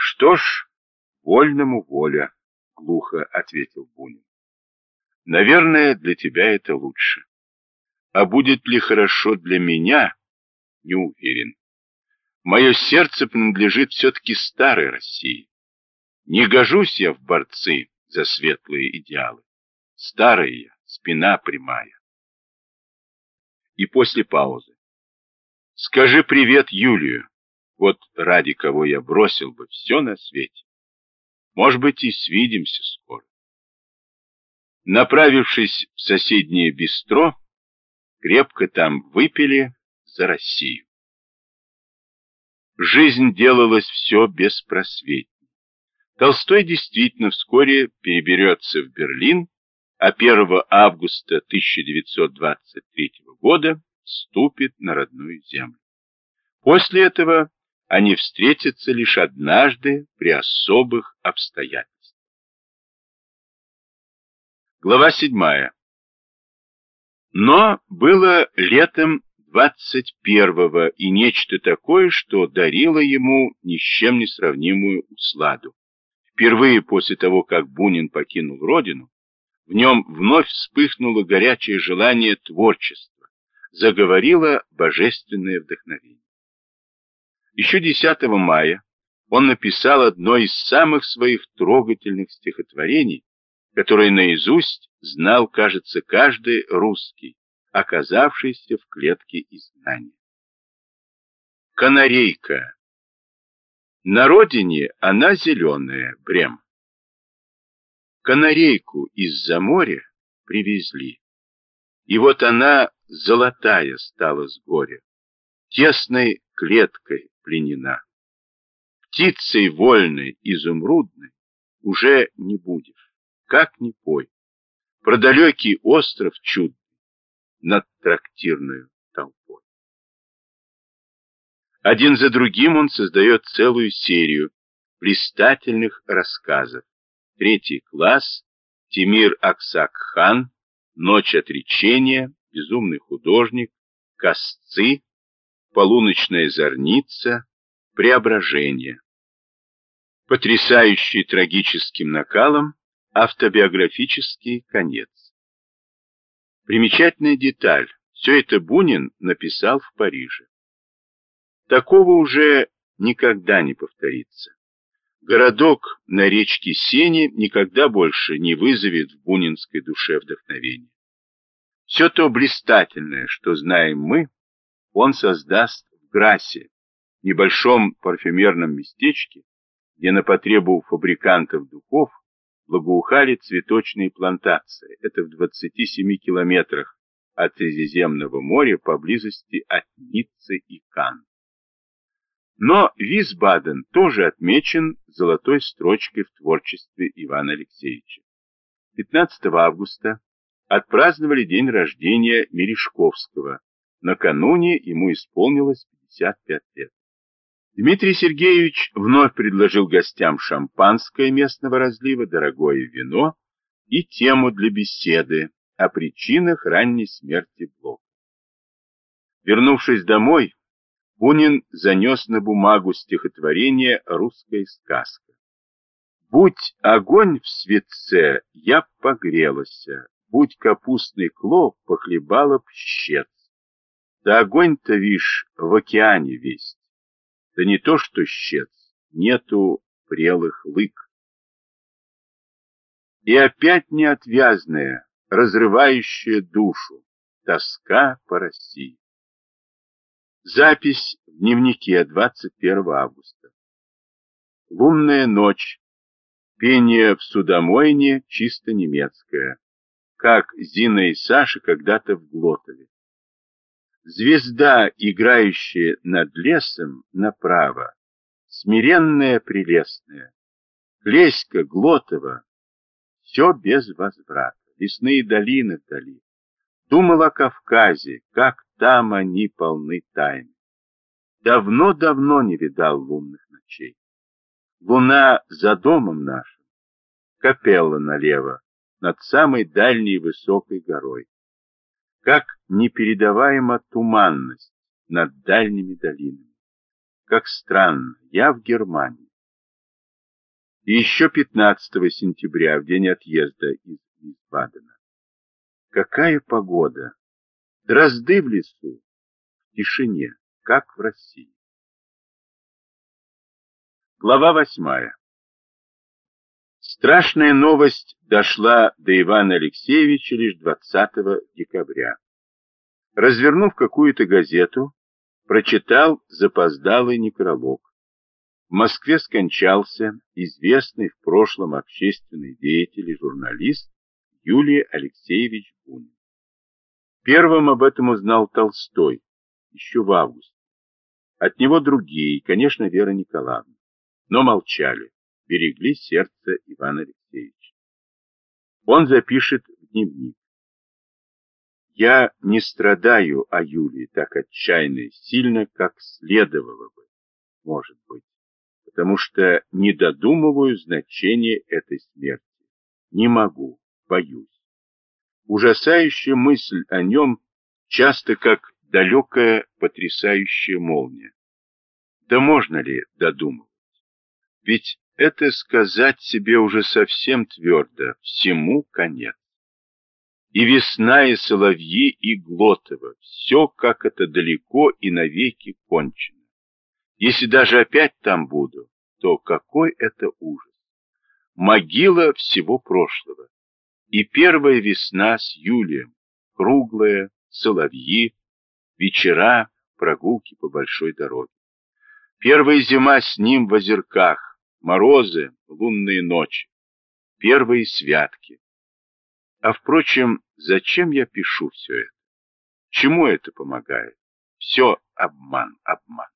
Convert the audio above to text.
Что ж, вольному воля, глухо ответил Бунин. Наверное, для тебя это лучше. А будет ли хорошо для меня, не уверен. Мое сердце принадлежит все-таки старой России. Не гожусь я в борцы за светлые идеалы. Старая я, спина прямая. И после паузы. Скажи привет Юлию. Вот ради кого я бросил бы все на свете. Может быть, и свидимся скоро. Направившись в соседнее бистро, крепко там выпили за Россию. Жизнь делалась все беспросветней. Толстой действительно вскоре переберется в Берлин, а 1 августа 1923 года ступит на родную землю. После этого они встретятся лишь однажды при особых обстоятельствах. Глава 7. Но было летом 21-го и нечто такое, что дарило ему ни с чем не сравнимую усладу. Впервые после того, как Бунин покинул родину, в нем вновь вспыхнуло горячее желание творчества, заговорило божественное вдохновение. Еще 10 мая он написал одно из самых своих трогательных стихотворений, которое наизусть знал, кажется, каждый русский, оказавшийся в клетке изгнания. Канарейка. На родине она зеленая, брем. Канарейку из-за моря привезли. И вот она золотая стала с горя, тесной клеткой пленена. Птицей вольной, изумрудной уже не будешь, как ни пой. Про далекий остров чудный над трактирную толпой. Один за другим он создает целую серию блистательных рассказов. Третий класс, Тимир Аксак-хан, Ночь отречения, Безумный художник, Косцы, полуночная зорница, преображение. Потрясающий трагическим накалом автобиографический конец. Примечательная деталь. Все это Бунин написал в Париже. Такого уже никогда не повторится. Городок на речке Сене никогда больше не вызовет в бунинской душе вдохновения. Все то блистательное, что знаем мы, он создаст в Грасе, небольшом парфюмерном местечке, где на потребу фабрикантов духов благоухали цветочные плантации. Это в 27 километрах от Средиземного моря поблизости от Ниццы и Кан. Но Висбаден тоже отмечен золотой строчкой в творчестве Ивана Алексеевича. 15 августа отпраздновали день рождения Мережковского, Накануне ему исполнилось 55 лет. Дмитрий Сергеевич вновь предложил гостям шампанское местного разлива, дорогое вино и тему для беседы о причинах ранней смерти Блока. Вернувшись домой, Бунин занес на бумагу стихотворение «Русская сказка». «Будь огонь в светце, я б погрелася, будь капустный клоп, похлебала б щец. Да огонь-то, вишь, в океане весь. Да не то что щец, нету прелых лык. И опять неотвязная, разрывающая душу, тоска по России. Запись в дневнике 21 августа. Лунная ночь. Пение в судомойне чисто немецкое, как Зина и Саша когда-то в Глотове. Звезда, играющая над лесом направо, смиренная, прелестная, Клеська, Глотова, все без возврата, лесные долины вдали. Думал о Кавказе, как там они полны тайн. Давно-давно не видал лунных ночей. Луна за домом нашим, капелла налево, над самой дальней высокой горой как непередаваема туманность над дальними долинами. Как странно, я в Германии. И еще 15 сентября, в день отъезда из Висбадена. Какая погода! Дрозды в лесу, в тишине, как в России. Глава восьмая. Страшная новость дошла до Ивана Алексеевича лишь 20 декабря. Развернув какую-то газету, прочитал запоздалый некролог. В Москве скончался известный в прошлом общественный деятель и журналист Юлий Алексеевич Бунин. Первым об этом узнал Толстой, еще в августе. От него другие, конечно, Вера Николаевна, но молчали, берегли сердце Ивана Алексеевича. Он запишет в дневник. Я не страдаю о Юлии так отчаянно и сильно, как следовало бы, может быть, потому что не додумываю значение этой смерти. Не могу, боюсь. Ужасающая мысль о нем часто как далекая потрясающая молния. Да можно ли додумывать? Ведь это сказать себе уже совсем твердо, всему конец и весна, и соловьи, и Глотова. Все как это далеко и навеки кончено. Если даже опять там буду, то какой это ужас. Могила всего прошлого. И первая весна с Юлием, круглая, соловьи, вечера, прогулки по большой дороге. Первая зима с ним в озерках, морозы, лунные ночи. Первые святки. А впрочем, зачем я пишу все это? Чему это помогает? Все обман, обман.